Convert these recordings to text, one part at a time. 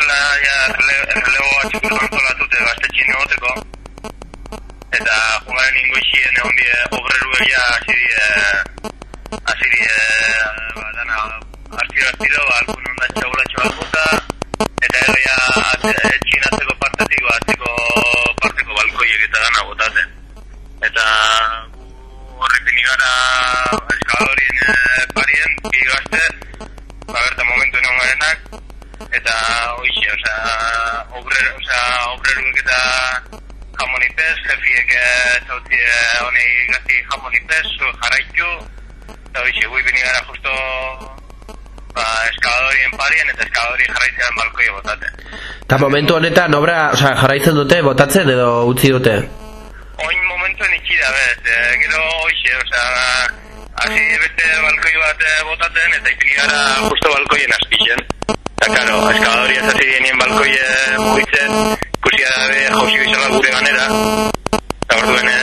guzela ja errelego batzuk kontolatute gaztetxin egoteko. Eta jugaren ingoixien egon die obreru egia hasi die, hasi die, ba, dana, astiro astiro, ba, alkun ondan txagulatxo balkuta, eta ero ja txinatzeko partetik, ba, atzeko parteko balkoiek eta dana botaten. Eta gu horrekin igara eskadorien e, parien, bi gazte, ba, berta momentu enon garenak, eta hoixe, osea, obrero, osea, obreruek eta jamonipez, jefiek zauti honi gazti jamonipez, jarraitu, eta hoixe, gui bini gara justo ba, eskadorien parien eta eskadori jarraitzean balkoi botate. Eta momentu honetan obra, osea, jarraitzen dute, botatzen edo utzi dute? Oin momentuen itxi da, bez, e, gero hoixe, osea, hasi beste balkoi bat eh, botatzen eta ipini gara justo balkoien azpizen. Karo, eskadori ez hasi genien balkoie mugitzen, ikusi da be jauzi bizala gure ganera. Eta orduen, e,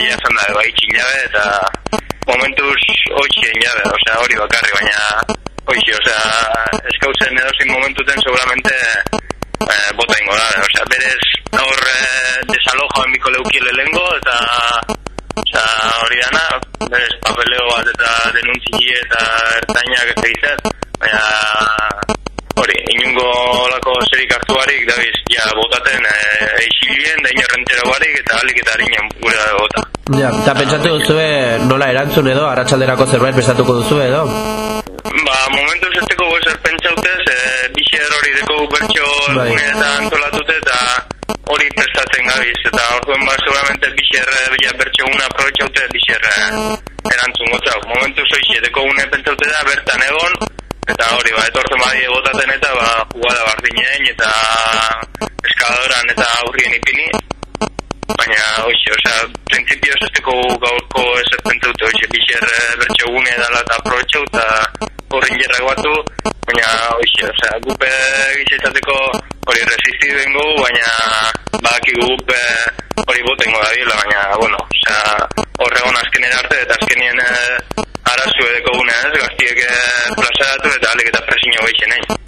ja zan da, bai txin jabe, eta momentuz hoxien jabe, osea, hori bakarri, baina hoxi, osea, eskauzen edo zin momentuten seguramente e, bota ingo da, osea, berez hor e, desalojo emiko leukiele lengo, eta Osa, hori dana, berez papeleo bat eta denuntzi eta ertainak ez egiten, baina hori, inungo lako zerik hartuarik, dabiz, ja, botaten e, eixilien, da inorrentero barik, eta alik eta harinen gure da bota. Ja, eta pentsatu duzue nola erantzun edo, arratsalderako zerbait prestatuko duzu edo? Ba, momentu zesteko gozer pentsautez, e, bixer hori deko bertxo Bai. eta antolatute, eta hori prestatzen gabiz, eta orduan ba, seguramente bixer ja, bertxo una aprobetxaute bixer erantzun gotzau. Momentu zoixe, deko une pentsaute da, bertan egon, eta hori, ba, etortzen badie botaten eta, ba, jugada bardinen, eta eskadoran eta aurrien ipini, baina, hoxe, osea, prinsipioz ez gaurko ez pentsaute, hoxe, bixer e, bertxo gune dala eta aprobetxau, eta horren jerrak batu, baina, hoxe, osea, gupe gizatzateko hori resisti dengo, baina badaki gupe hori botengo da bila, baina, bueno, osea, horregon azkenera arte, eta azkenien e, arazu edeko gune ez, gaztiek e, plazaratu eta alik eta presiño behixen egin.